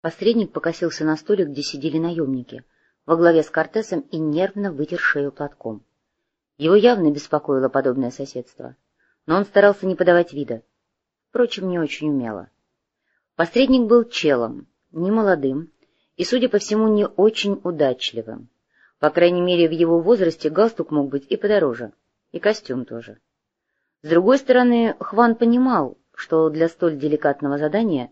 Посредник покосился на столик, где сидели наемники, во главе с Кортесом и нервно вытер шею платком. Его явно беспокоило подобное соседство, но он старался не подавать вида. Впрочем, не очень умело. Посредник был челом, немолодым и, судя по всему, не очень удачливым. По крайней мере, в его возрасте галстук мог быть и подороже, и костюм тоже. С другой стороны, Хван понимал, что для столь деликатного задания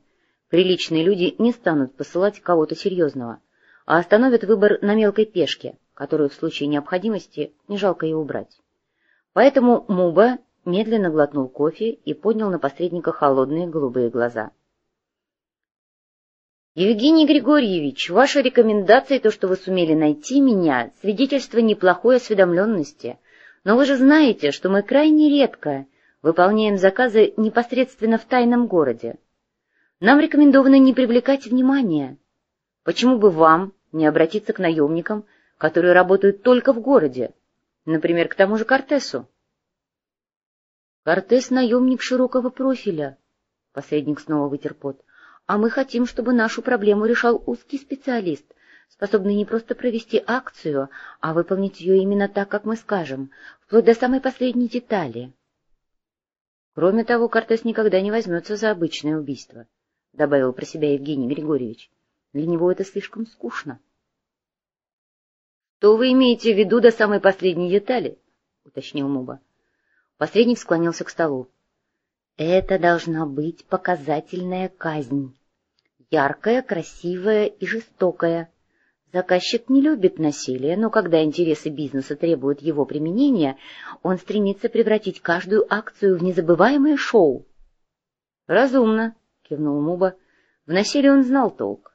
приличные люди не станут посылать кого-то серьезного, а остановят выбор на мелкой пешке, которую в случае необходимости не жалко и убрать. Поэтому Муба медленно глотнул кофе и поднял на посредника холодные голубые глаза. «Евгений Григорьевич, ваша рекомендация и то, что вы сумели найти меня, свидетельство неплохой осведомленности, но вы же знаете, что мы крайне редко выполняем заказы непосредственно в тайном городе. Нам рекомендовано не привлекать внимания. Почему бы вам не обратиться к наемникам, которые работают только в городе, например, к тому же Кортесу?» «Кортес — наемник широкого профиля», — посредник снова вытер пот а мы хотим, чтобы нашу проблему решал узкий специалист, способный не просто провести акцию, а выполнить ее именно так, как мы скажем, вплоть до самой последней детали. Кроме того, Кортес никогда не возьмется за обычное убийство, — добавил про себя Евгений Григорьевич. Для него это слишком скучно. — Что вы имеете в виду до самой последней детали? — уточнил Муба. Посредник склонился к столу. Это должна быть показательная казнь. Яркая, красивая и жестокая. Заказчик не любит насилие, но когда интересы бизнеса требуют его применения, он стремится превратить каждую акцию в незабываемое шоу. — Разумно, — кивнул Муба. В насилии он знал толк.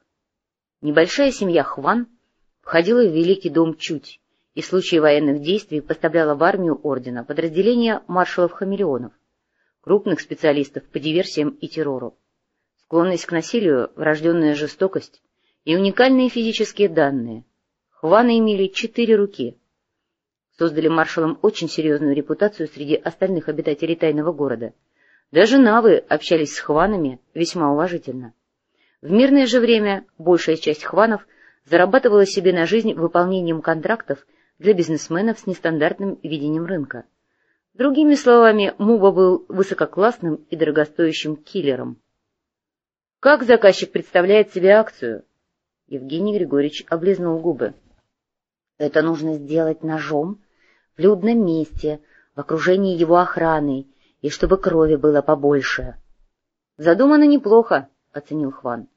Небольшая семья Хван входила в Великий дом Чуть и в случае военных действий поставляла в армию ордена подразделения маршалов-хамелеонов крупных специалистов по диверсиям и террору. Склонность к насилию, врожденная жестокость и уникальные физические данные. Хваны имели четыре руки. Создали маршалам очень серьезную репутацию среди остальных обитателей тайного города. Даже навы общались с хванами весьма уважительно. В мирное же время большая часть хванов зарабатывала себе на жизнь выполнением контрактов для бизнесменов с нестандартным видением рынка. Другими словами, Муба был высококлассным и дорогостоящим киллером. Как заказчик представляет себе акцию? Евгений Григорьевич облизнул губы. Это нужно сделать ножом, в людном месте, в окружении его охраны, и чтобы крови было побольше. Задумано неплохо, — оценил Хван.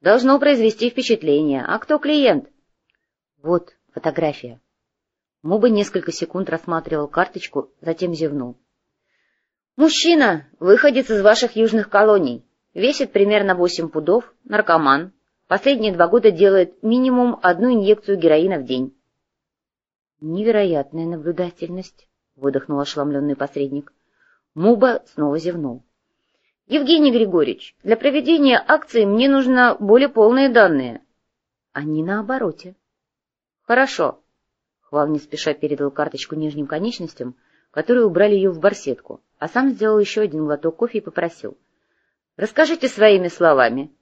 Должно произвести впечатление. А кто клиент? Вот фотография. Муба несколько секунд рассматривал карточку, затем зевнул. «Мужчина, выходец из ваших южных колоний, весит примерно восемь пудов, наркоман, последние два года делает минимум одну инъекцию героина в день». «Невероятная наблюдательность», — выдохнул ошеломленный посредник. Муба снова зевнул. «Евгений Григорьевич, для проведения акции мне нужно более полные данные». «Они на обороте». «Хорошо». Хвал не спеша передал карточку нижним конечностям, которые убрали ее в барсетку, а сам сделал еще один глоток кофе и попросил. — Расскажите своими словами.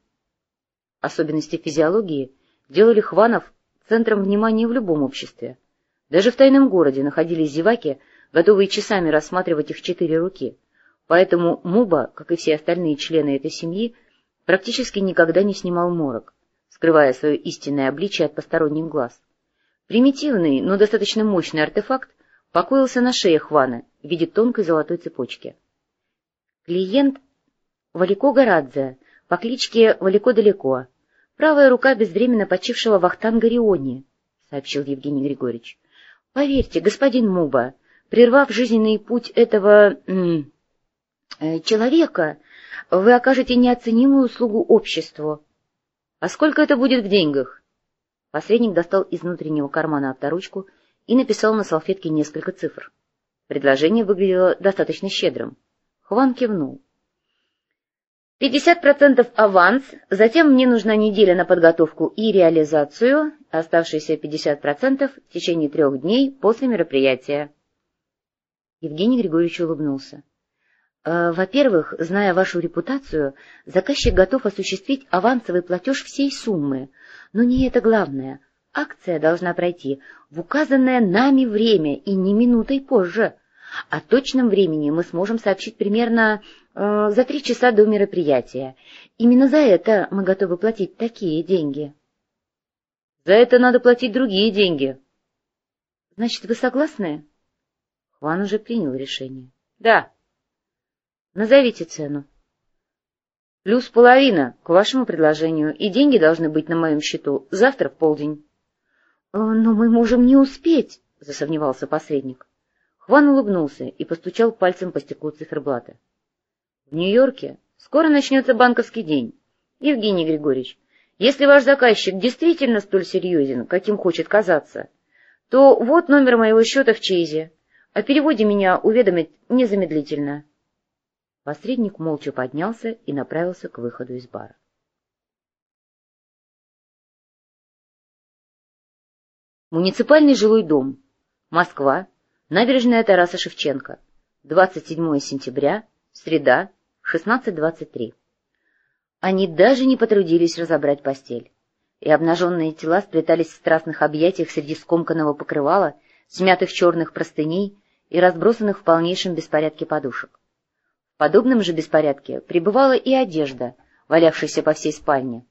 Особенности физиологии делали Хванов центром внимания в любом обществе. Даже в тайном городе находились зеваки, готовые часами рассматривать их четыре руки. Поэтому Муба, как и все остальные члены этой семьи, практически никогда не снимал морок, скрывая свое истинное обличие от посторонних глаз. Примитивный, но достаточно мощный артефакт покоился на шее Хвана в виде тонкой золотой цепочки. Клиент Валико Горадзе по кличке Валико Далеко, правая рука безвременно почившего Вахтанга Риони, — сообщил Евгений Григорьевич. — Поверьте, господин Муба, прервав жизненный путь этого э, человека, вы окажете неоценимую услугу обществу. — А сколько это будет в деньгах? Посредник достал из внутреннего кармана авторучку и написал на салфетке несколько цифр. Предложение выглядело достаточно щедрым. Хван кивнул. «Пятьдесят процентов аванс, затем мне нужна неделя на подготовку и реализацию, оставшиеся пятьдесят процентов в течение трех дней после мероприятия». Евгений Григорьевич улыбнулся. Э, во-первых, зная вашу репутацию, заказчик готов осуществить авансовый платеж всей суммы. Но не это главное. Акция должна пройти в указанное нами время и не минутой позже. О точном времени мы сможем сообщить примерно э, за три часа до мероприятия. Именно за это мы готовы платить такие деньги. — За это надо платить другие деньги. — Значит, вы согласны? Хван уже принял решение. — Да. Назовите цену. Плюс половина к вашему предложению, и деньги должны быть на моем счету завтра в полдень. Э, — Но мы можем не успеть, — засомневался посредник. Хван улыбнулся и постучал пальцем по стеклу циферблата. — В Нью-Йорке скоро начнется банковский день. Евгений Григорьевич, если ваш заказчик действительно столь серьезен, каким хочет казаться, то вот номер моего счета в Чейзе. О переводе меня уведомить незамедлительно. Посредник молча поднялся и направился к выходу из бара. Муниципальный жилой дом. Москва. Набережная Тараса Шевченко. 27 сентября. Среда. 16.23. Они даже не потрудились разобрать постель. И обнаженные тела сплетались в страстных объятиях среди скомканного покрывала, смятых черных простыней и разбросанных в полнейшем беспорядке подушек. В подобном же беспорядке пребывала и одежда, валявшаяся по всей спальне.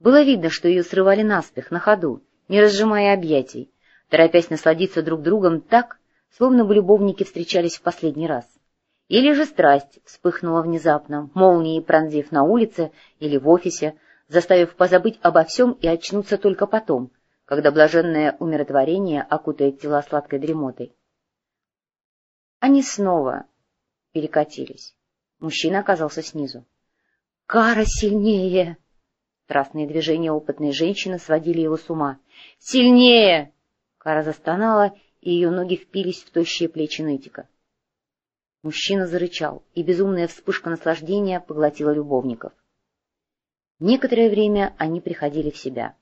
Было видно, что ее срывали наспех, на ходу, не разжимая объятий, торопясь насладиться друг другом так, словно бы любовники встречались в последний раз. Или же страсть вспыхнула внезапно, молнией пронзив на улице или в офисе, заставив позабыть обо всем и очнуться только потом, когда блаженное умиротворение окутает тела сладкой дремотой. Они снова перекатились. Мужчина оказался снизу. «Кара сильнее!» Страстные движения опытной женщины сводили его с ума. «Сильнее!» Кара застонала, и ее ноги впились в тощие плечи нытика. Мужчина зарычал, и безумная вспышка наслаждения поглотила любовников. Некоторое время они приходили в себя.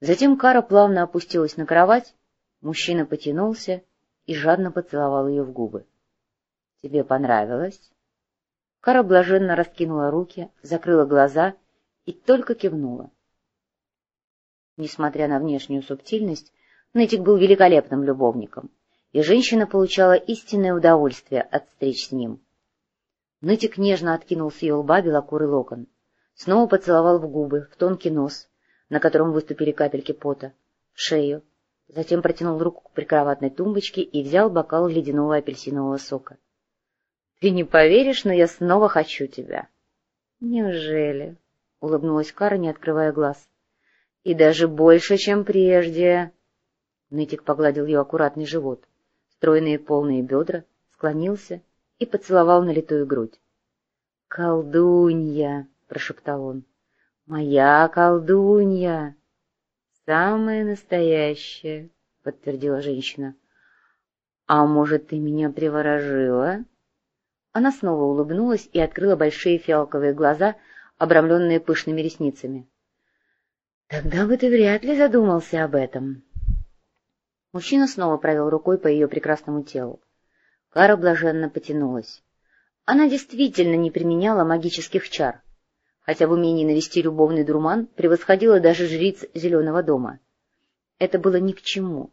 Затем Кара плавно опустилась на кровать, мужчина потянулся и жадно поцеловал ее в губы. — Тебе понравилось? Кара блаженно раскинула руки, закрыла глаза и только кивнула. Несмотря на внешнюю субтильность, Нытик был великолепным любовником, и женщина получала истинное удовольствие от встреч с ним. Нытик нежно откинул с ее лба белокурый локон, снова поцеловал в губы, в тонкий нос, на котором выступили капельки пота, в шею, затем протянул руку к прикроватной тумбочке и взял бокал ледяного апельсинового сока. Ты не поверишь, но я снова хочу тебя. — Неужели? — улыбнулась Кара, не открывая глаз. — И даже больше, чем прежде. Нытик погладил ее аккуратный живот, стройные полные бедра, склонился и поцеловал налитую грудь. — Колдунья! — прошептал он. — Моя колдунья! — Самая настоящая, — подтвердила женщина. — А может, ты меня приворожила? — она снова улыбнулась и открыла большие фиалковые глаза, обрамленные пышными ресницами. — Тогда бы ты вряд ли задумался об этом. Мужчина снова провел рукой по ее прекрасному телу. Кара блаженно потянулась. Она действительно не применяла магических чар, хотя в умении навести любовный дурман превосходила даже жриц Зеленого дома. Это было ни к чему.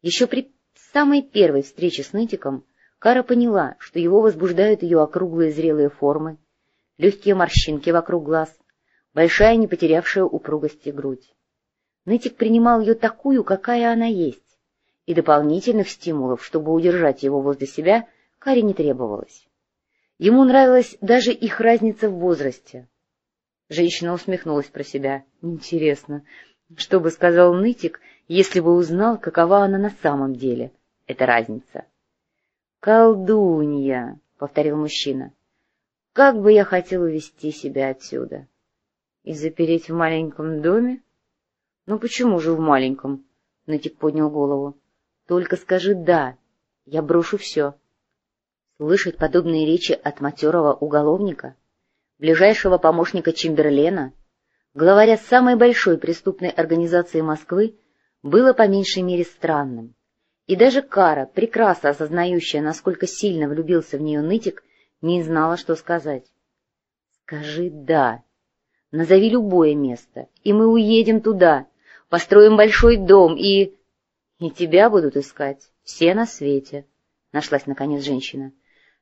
Еще при самой первой встрече с нытиком Кара поняла, что его возбуждают ее округлые зрелые формы, легкие морщинки вокруг глаз, большая не потерявшая упругости грудь. Нытик принимал ее такую, какая она есть, и дополнительных стимулов, чтобы удержать его возле себя, Каре не требовалось. Ему нравилась даже их разница в возрасте. Женщина усмехнулась про себя. Интересно, что бы сказал Нытик, если бы узнал, какова она на самом деле, эта разница? «Колдунья», — повторил мужчина. «Как бы я хотел увести себя отсюда? И запереть в маленьком доме?» «Ну почему же в маленьком?» — Нытик поднял голову. «Только скажи «да», я брошу все». Слышать подобные речи от матерого уголовника, ближайшего помощника Чемберлена, главаря самой большой преступной организации Москвы, было по меньшей мере странным. И даже Кара, прекрасно осознающая, насколько сильно влюбился в нее нытик, не знала, что сказать. «Скажи «да». Назови любое место, и мы уедем туда, построим большой дом, и... И тебя будут искать все на свете», — нашлась наконец женщина.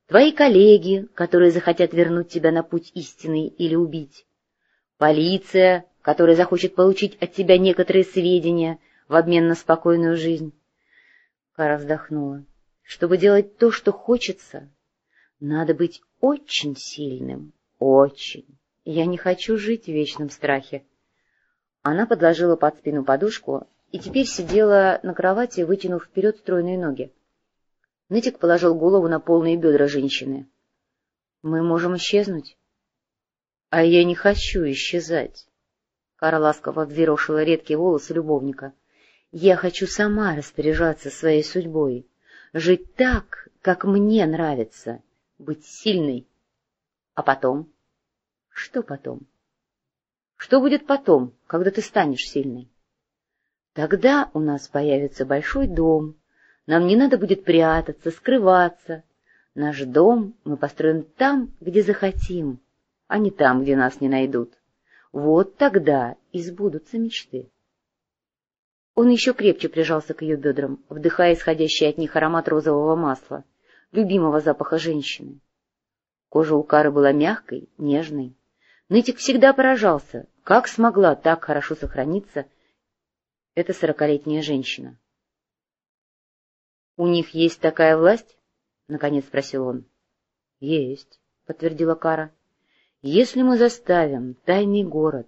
«Твои коллеги, которые захотят вернуть тебя на путь истинный или убить. Полиция, которая захочет получить от тебя некоторые сведения в обмен на спокойную жизнь». Кара вздохнула. «Чтобы делать то, что хочется, надо быть очень сильным, очень. Я не хочу жить в вечном страхе. Она подложила под спину подушку и теперь сидела на кровати, вытянув вперед стройные ноги. Нытик положил голову на полные бедра женщины. — Мы можем исчезнуть. — А я не хочу исчезать. Кара ласково взъерошила редкие волосы любовника. — Я хочу сама распоряжаться своей судьбой, жить так, как мне нравится, быть сильной. А потом? Что потом? Что будет потом, когда ты станешь сильной? Тогда у нас появится большой дом. Нам не надо будет прятаться, скрываться. Наш дом мы построим там, где захотим, а не там, где нас не найдут. Вот тогда и сбудутся мечты. Он еще крепче прижался к ее бедрам, вдыхая исходящий от них аромат розового масла, любимого запаха женщины. Кожа у Кары была мягкой, нежной. Нытик всегда поражался, как смогла так хорошо сохраниться эта сорокалетняя женщина. — У них есть такая власть? — наконец спросил он. — Есть, — подтвердила Кара. — Если мы заставим тайный город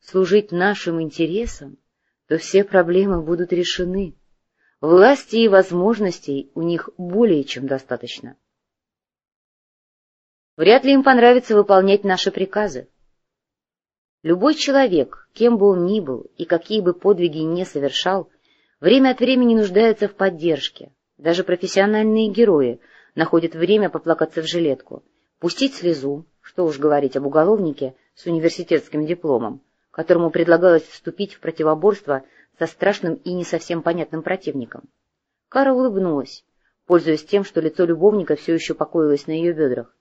служить нашим интересам, то все проблемы будут решены. Власти и возможностей у них более чем достаточно. Вряд ли им понравится выполнять наши приказы. Любой человек, кем бы он ни был и какие бы подвиги не совершал, время от времени нуждается в поддержке. Даже профессиональные герои находят время поплакаться в жилетку, пустить слезу, что уж говорить об уголовнике с университетским дипломом, которому предлагалось вступить в противоборство со страшным и не совсем понятным противником. Кара улыбнулась, пользуясь тем, что лицо любовника все еще покоилось на ее бедрах,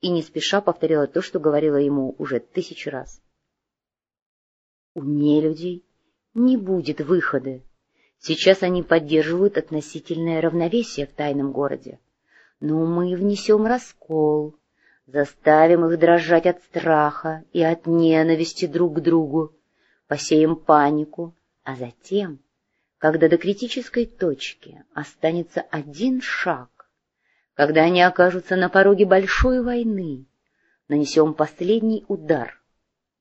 и не спеша повторила то, что говорила ему уже тысячу раз. У нелюдей не будет выхода. Сейчас они поддерживают относительное равновесие в тайном городе. Но мы внесем раскол, заставим их дрожать от страха и от ненависти друг к другу, посеем панику, а затем, когда до критической точки останется один шаг, когда они окажутся на пороге большой войны, нанесем последний удар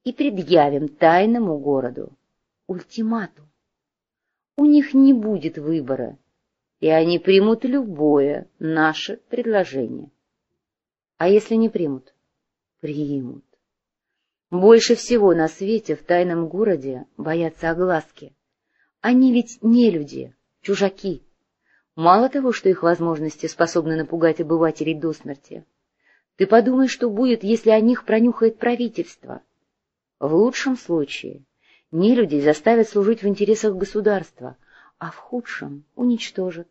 и предъявим тайному городу ультиматум. У них не будет выбора, и они примут любое наше предложение. А если не примут? Примут. Больше всего на свете в тайном городе боятся огласки. Они ведь не люди, чужаки. Мало того, что их возможности способны напугать обывателей до смерти. Ты подумай, что будет, если о них пронюхает правительство. В лучшем случае нелюдей заставят служить в интересах государства, а в худшем уничтожат.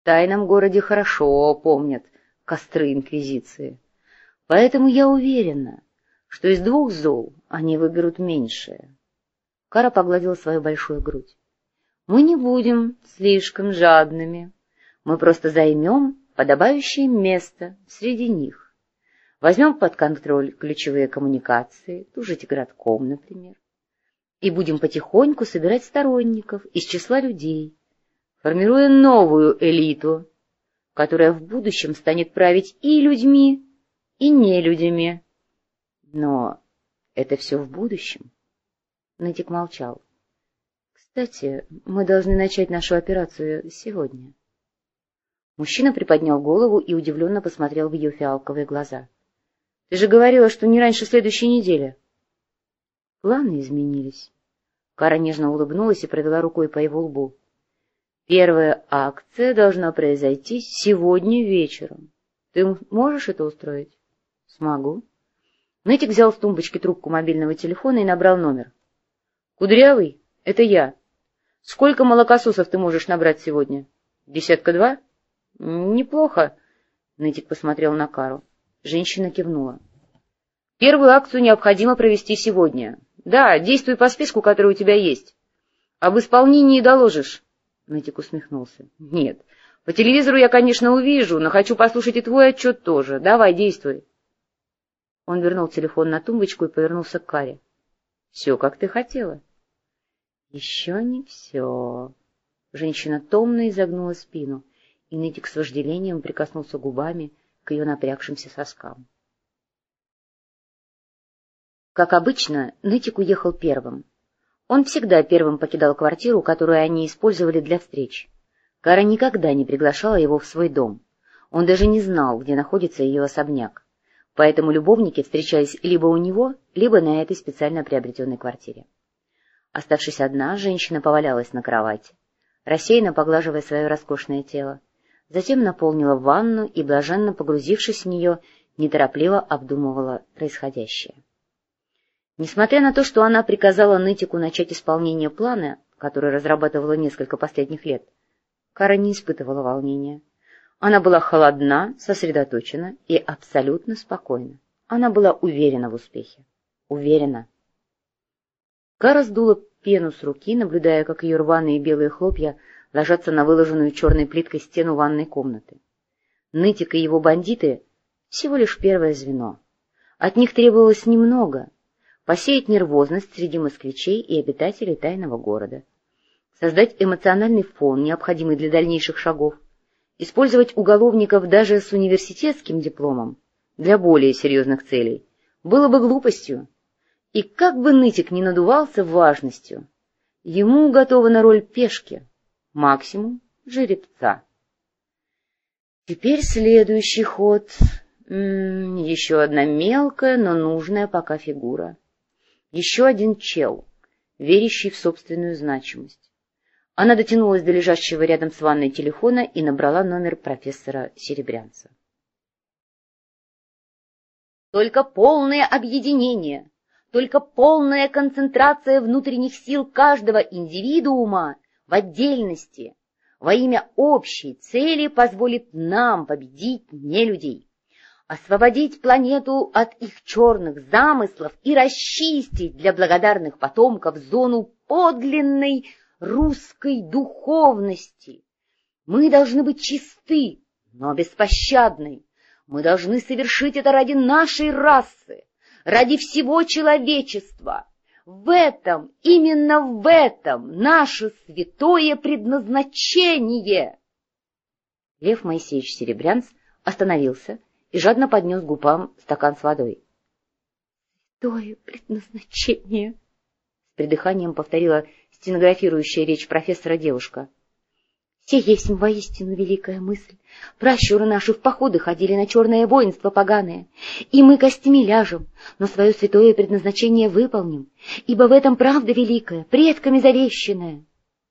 В тайном городе хорошо помнят костры Инквизиции, поэтому я уверена, что из двух зол они выберут меньшее. Кара погладила свою большую грудь. Мы не будем слишком жадными, мы просто займем подобающее место среди них. Возьмем под контроль ключевые коммуникации, ту же Тигратком, например, и будем потихоньку собирать сторонников из числа людей, формируя новую элиту, которая в будущем станет править и людьми, и нелюдями. Но это все в будущем. Нытик молчал. Кстати, мы должны начать нашу операцию сегодня. Мужчина приподнял голову и удивленно посмотрел в ее фиалковые глаза. Ты же говорила, что не раньше следующей недели. Планы изменились. Кара нежно улыбнулась и провела рукой по его лбу. Первая акция должна произойти сегодня вечером. Ты можешь это устроить? Смогу. Нытик взял с тумбочки трубку мобильного телефона и набрал номер. Кудрявый, это я. Сколько молокососов ты можешь набрать сегодня? Десятка два? Неплохо. Нытик посмотрел на Кару. Женщина кивнула. — Первую акцию необходимо провести сегодня. Да, действуй по списку, который у тебя есть. Об исполнении доложишь. Нытик усмехнулся. — Нет, по телевизору я, конечно, увижу, но хочу послушать и твой отчет тоже. Давай, действуй. Он вернул телефон на тумбочку и повернулся к Каре. — Все, как ты хотела. — Еще не все. Женщина томно изогнула спину, и Нытик с вожделением прикоснулся губами к ее напрягшимся соскам. Как обычно, Нытик уехал первым. Он всегда первым покидал квартиру, которую они использовали для встреч. Кара никогда не приглашала его в свой дом. Он даже не знал, где находится ее особняк. Поэтому любовники встречались либо у него, либо на этой специально приобретенной квартире. Оставшись одна, женщина повалялась на кровати, рассеянно поглаживая свое роскошное тело. Затем наполнила ванну и, блаженно погрузившись в нее, неторопливо обдумывала происходящее. Несмотря на то, что она приказала Нытику начать исполнение плана, который разрабатывала несколько последних лет, Кара не испытывала волнения. Она была холодна, сосредоточена и абсолютно спокойна. Она была уверена в успехе. Уверена. Кара сдула пену с руки, наблюдая, как ее рваные белые хлопья ложатся на выложенную черной плиткой стену ванной комнаты. Нытик и его бандиты — всего лишь первое звено. От них требовалось немного — посеять нервозность среди москвичей и обитателей тайного города, создать эмоциональный фон, необходимый для дальнейших шагов, использовать уголовников даже с университетским дипломом для более серьезных целей было бы глупостью. И как бы нытик не надувался важностью, ему готова на роль пешки, максимум жеребца. Теперь следующий ход. М -м, еще одна мелкая, но нужная пока фигура. Еще один чел, верящий в собственную значимость. Она дотянулась до лежащего рядом с ванной телефона и набрала номер профессора Серебрянца. Только полное объединение только полная концентрация внутренних сил каждого индивидуума в отдельности во имя общей цели позволит нам победить нелюдей, освободить планету от их черных замыслов и расчистить для благодарных потомков зону подлинной русской духовности. Мы должны быть чисты, но беспощадны. Мы должны совершить это ради нашей расы, ради всего человечества. В этом, именно в этом наше святое предназначение. Лев Моисеевич Серебрянц остановился и жадно поднес губам стакан с водой. — Святое предназначение! — с придыханием повторила стенографирующая речь профессора девушка. Те есть воистину великая мысль. Пращуры наши в походы ходили на черное воинство поганое, и мы костями ляжем, но свое святое предназначение выполним, ибо в этом правда великая, предками завещанная.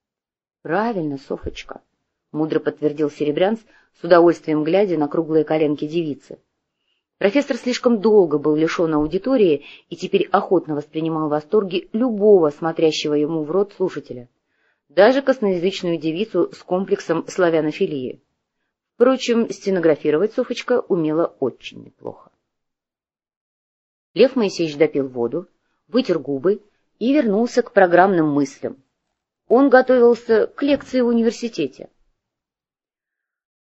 — Правильно, Софочка, — мудро подтвердил Серебрянц, с удовольствием глядя на круглые коленки девицы. Профессор слишком долго был лишен аудитории и теперь охотно воспринимал восторги любого смотрящего ему в рот слушателя даже косноязычную девицу с комплексом славянофилии. Впрочем, стенографировать Софочка умела очень неплохо. Лев Моисеевич допил воду, вытер губы и вернулся к программным мыслям. Он готовился к лекции в университете.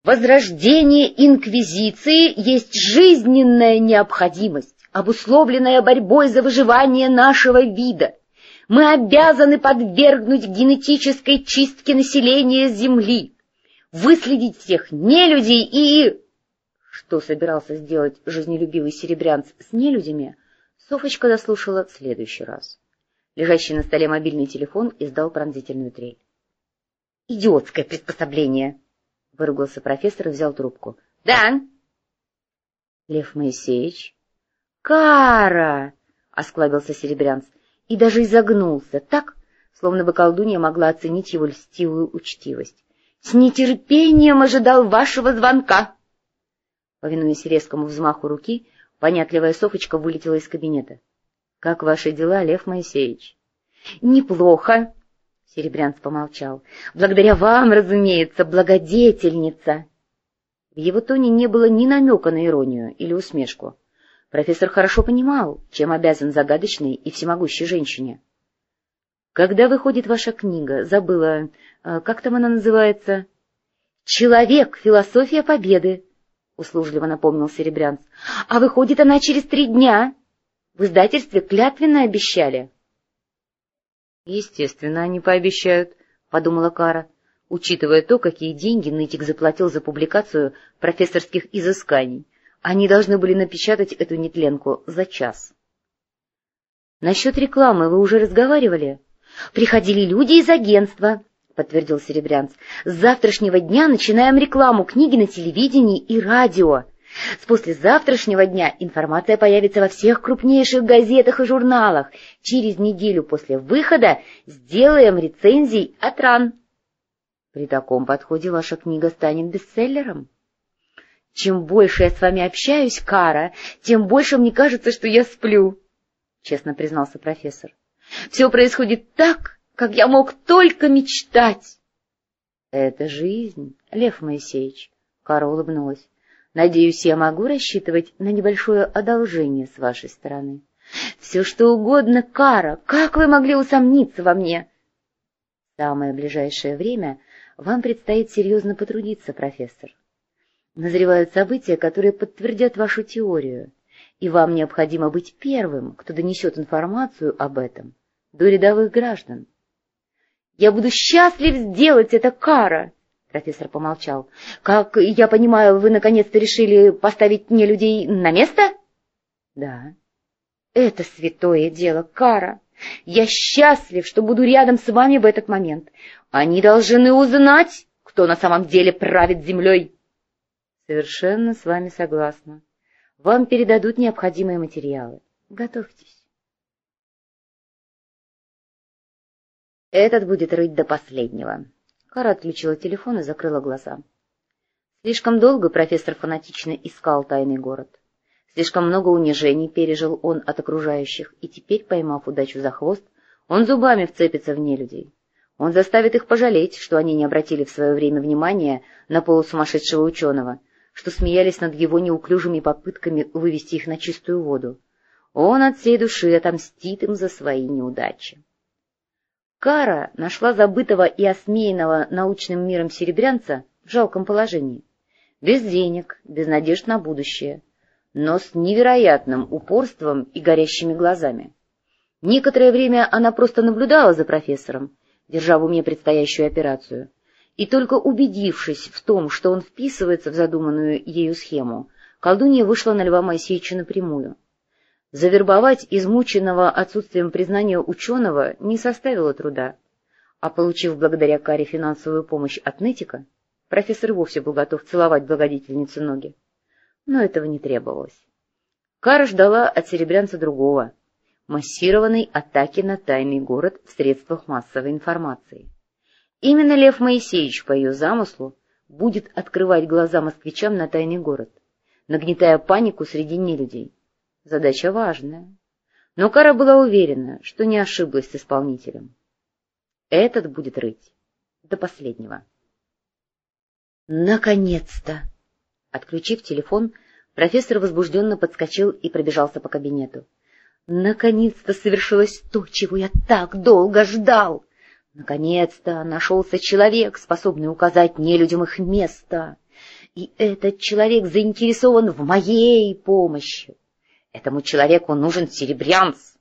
Возрождение инквизиции есть жизненная необходимость, обусловленная борьбой за выживание нашего вида — мы обязаны подвергнуть генетической чистке населения Земли, выследить всех нелюдей и... Что собирался сделать жизнелюбивый серебрянц с нелюдями, Софочка дослушала в следующий раз. Лежащий на столе мобильный телефон издал пронзительную трель. — Идиотское приспособление! — выругался профессор и взял трубку. — Да? — Лев Моисеевич. — Кара! — осклабился серебрянц и даже изогнулся так, словно бы колдунья могла оценить его льстивую учтивость. — С нетерпением ожидал вашего звонка! Повинуясь резкому взмаху руки, понятливая Софочка вылетела из кабинета. — Как ваши дела, Лев Моисеевич? — Неплохо, — Серебрянц помолчал. — Благодаря вам, разумеется, благодетельница. В его тоне не было ни намека на иронию или усмешку. Профессор хорошо понимал, чем обязан загадочной и всемогущей женщине. «Когда выходит ваша книга? Забыла. А, как там она называется?» «Человек. Философия победы», — услужливо напомнил Серебрянц. «А выходит она через три дня. В издательстве клятвенно обещали». «Естественно, они пообещают», — подумала Кара учитывая то, какие деньги Нытик заплатил за публикацию профессорских изысканий. Они должны были напечатать эту нетленку за час. — Насчет рекламы вы уже разговаривали? — Приходили люди из агентства, — подтвердил Серебрянц. — С завтрашнего дня начинаем рекламу книги на телевидении и радио. С послезавтрашнего дня информация появится во всех крупнейших газетах и журналах. Через неделю после выхода сделаем рецензий от ран. При таком подходе ваша книга станет бестселлером. Чем больше я с вами общаюсь, Кара, тем больше мне кажется, что я сплю, — честно признался профессор. Все происходит так, как я мог только мечтать. — Это жизнь, Лев Моисеевич, — Кара улыбнулась. — Надеюсь, я могу рассчитывать на небольшое одолжение с вашей стороны. — Все что угодно, Кара, как вы могли усомниться во мне? — В самое ближайшее время вам предстоит серьезно потрудиться, профессор. Назревают события, которые подтвердят вашу теорию, и вам необходимо быть первым, кто донесет информацию об этом до рядовых граждан. — Я буду счастлив сделать это, Кара! — профессор помолчал. — Как я понимаю, вы наконец-то решили поставить мне людей на место? — Да. — Это святое дело, Кара! Я счастлив, что буду рядом с вами в этот момент. Они должны узнать, кто на самом деле правит землей. Совершенно с вами согласна. Вам передадут необходимые материалы. Готовьтесь. Этот будет рыть до последнего. Кара отключила телефон и закрыла глаза. Слишком долго профессор фанатично искал тайный город. Слишком много унижений пережил он от окружающих, и теперь, поймав удачу за хвост, он зубами вцепится в нелюдей. Он заставит их пожалеть, что они не обратили в свое время внимания на полусумасшедшего ученого, что смеялись над его неуклюжими попытками вывести их на чистую воду. Он от всей души отомстит им за свои неудачи. Кара нашла забытого и осмеянного научным миром серебрянца в жалком положении. Без денег, без надежд на будущее, но с невероятным упорством и горящими глазами. Некоторое время она просто наблюдала за профессором, держа в уме предстоящую операцию, и только убедившись в том, что он вписывается в задуманную ею схему, колдунья вышла на Льва Моисеевича напрямую. Завербовать измученного отсутствием признания ученого не составило труда, а получив благодаря Каре финансовую помощь от Нетика, профессор вовсе был готов целовать благодетельнице ноги. Но этого не требовалось. Кара ждала от серебрянца другого — массированной атаки на тайный город в средствах массовой информации. Именно Лев Моисеевич по ее замыслу будет открывать глаза москвичам на тайный город, нагнетая панику среди нелюдей. Задача важная. Но Кара была уверена, что не ошиблась с исполнителем. Этот будет рыть до последнего. Наконец-то! Отключив телефон, профессор возбужденно подскочил и пробежался по кабинету. Наконец-то совершилось то, чего я так долго ждал. Наконец-то нашелся человек, способный указать нелюдям их место. И этот человек заинтересован в моей помощи. Этому человеку нужен серебрянц.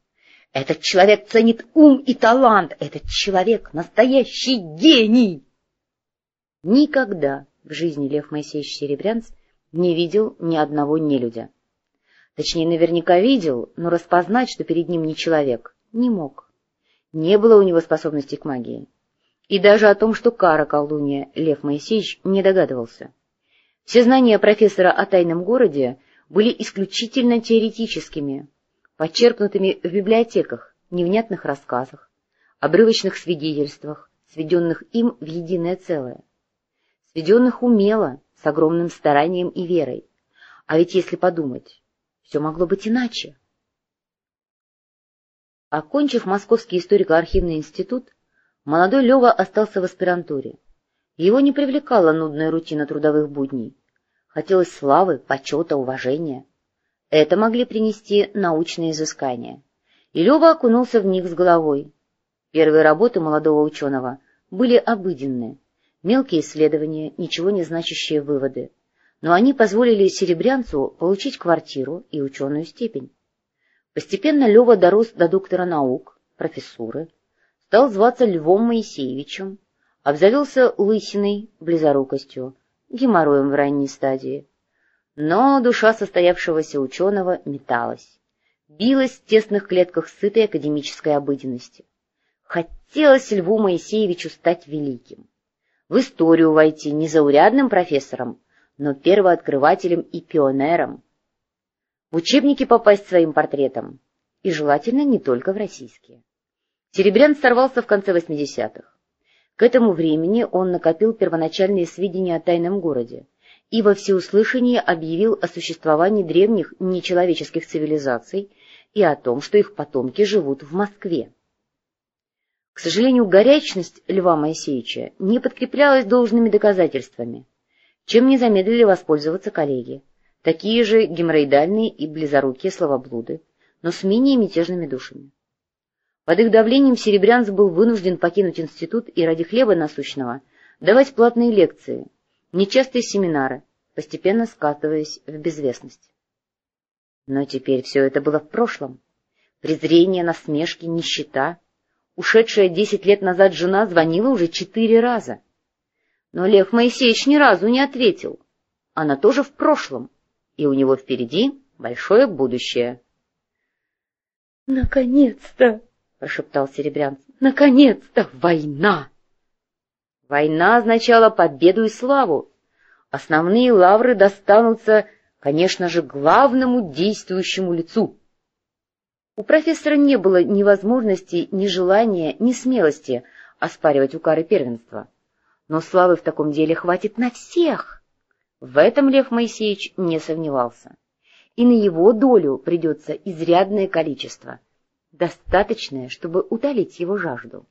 Этот человек ценит ум и талант. Этот человек — настоящий гений. Никогда в жизни Лев Моисеевич Серебрянц не видел ни одного нелюдя. Точнее, наверняка видел, но распознать, что перед ним не человек, не мог. Не было у него способности к магии. И даже о том, что кара колдунья Лев Моисеевич не догадывался. Все знания профессора о тайном городе были исключительно теоретическими, подчеркнутыми в библиотеках, невнятных рассказах, обрывочных свидетельствах, сведенных им в единое целое. Сведенных умело, с огромным старанием и верой. А ведь если подумать, все могло быть иначе. Окончив Московский историко-архивный институт, молодой Лева остался в аспирантуре. Его не привлекала нудная рутина трудовых будней. Хотелось славы, почета, уважения. Это могли принести научные изыскания. И Лева окунулся в них с головой. Первые работы молодого ученого были обыденные, мелкие исследования, ничего не значащие выводы, но они позволили серебрянцу получить квартиру и ученую степень. Постепенно Лева дорос до доктора наук, профессуры, стал зваться Львом Моисеевичем, обзавелся лысиной, близорукостью, геморроем в ранней стадии. Но душа состоявшегося ученого металась, билась в тесных клетках сытой академической обыденности. Хотелось Льву Моисеевичу стать великим, в историю войти не заурядным профессором, но первооткрывателем и пионером, в учебники попасть своим портретом, и желательно не только в российские. Серебрян сорвался в конце 80-х. К этому времени он накопил первоначальные сведения о тайном городе и во всеуслышание объявил о существовании древних нечеловеческих цивилизаций и о том, что их потомки живут в Москве. К сожалению, горячность Льва Моисеевича не подкреплялась должными доказательствами, чем не замедлили воспользоваться коллеги, такие же геморроидальные и близорукие словоблуды, но с менее мятежными душами. Под их давлением Серебрянц был вынужден покинуть институт и ради хлеба насущного давать платные лекции, нечастые семинары, постепенно скатываясь в безвестность. Но теперь все это было в прошлом. Презрение, насмешки, нищета. Ушедшая десять лет назад жена звонила уже четыре раза. Но Лев Моисеевич ни разу не ответил. Она тоже в прошлом, и у него впереди большое будущее. — Наконец-то! — прошептал Серебрянц. — Наконец-то война! Война означала победу и славу. Основные лавры достанутся, конечно же, главному действующему лицу. У профессора не было ни возможности, ни желания, ни смелости оспаривать укары первенства. Но славы в таком деле хватит на всех. В этом Лев Моисеевич не сомневался. И на его долю придется изрядное количество — достаточное, чтобы утолить его жажду.